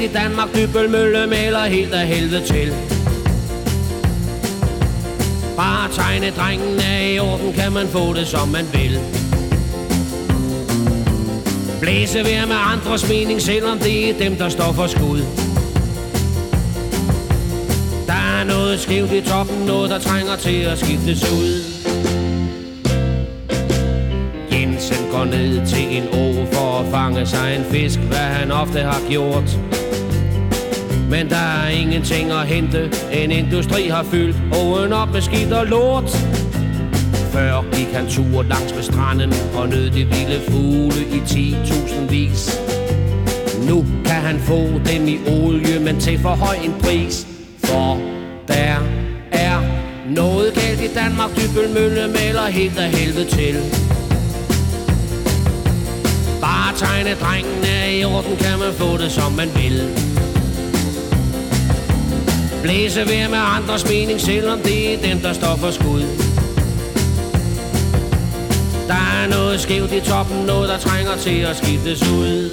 galt i Danmark, Dybølmølle maler helt af helvede til. Bare tegne drengen er i orden, kan man få det som man vil. Blæse vær med andres mening, selvom det er dem, der står for skud. Der er noget skævt i toppen, noget der trænger til at skiftes ud. Jensen går ned til en å for at fange sig en fisk, hvad han ofte har gjort. Men der er ingenting at hente, en industri har fyldt åen op med skidt og lort. Før gik han tur langs med stranden og nød de vilde fugle i 10.000 vis. Nu kan han få dem i olie, men til for høj en pris. For der er noget galt i Danmark, Dybølmølle maler helt af helvede til. Bare tegne drengene i orden, kan man få det som man vil. Blæse vær med andres mening, selvom det er dem, der står for skud. Der er noget skævt i toppen, noget der trænger til at skiftes ud.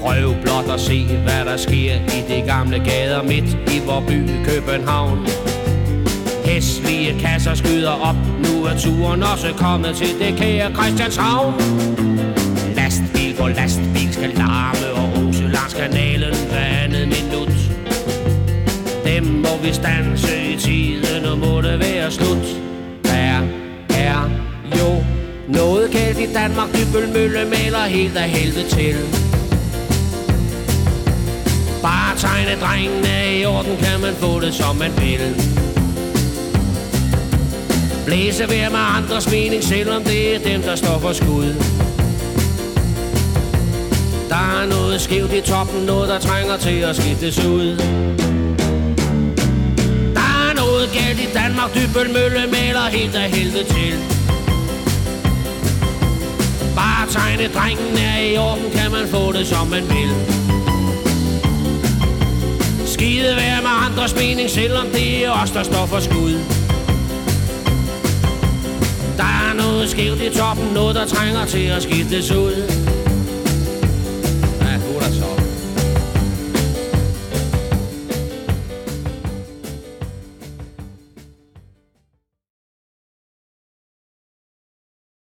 Prøv blot at se, hvad der sker i de gamle gader midt i vor by København. Hæslige kasser skyder op, nu er turen også kommet til det kære Christianshavn. Lastbil på lastbil skal larme og vi stanse i tiden, og må det være slut. Der er jo noget galt i Danmark, Dybølmølle maler helt af helvede til. Bare tegne drengene i orden, kan man få det som man vil. Blæse vær med andres mening, selvom det er dem, der står for skud. Der er noget skævt i toppen, noget der trænger til at skiftes ud. Danmark dybbel mølle maler helt af helvede til. Bare tegne drengen er i orden, kan man få det som man vil. Skide være med andres mening, selvom det er os, der står for skud. Der er noget skævt i toppen, noget der trænger til at skiftes ud.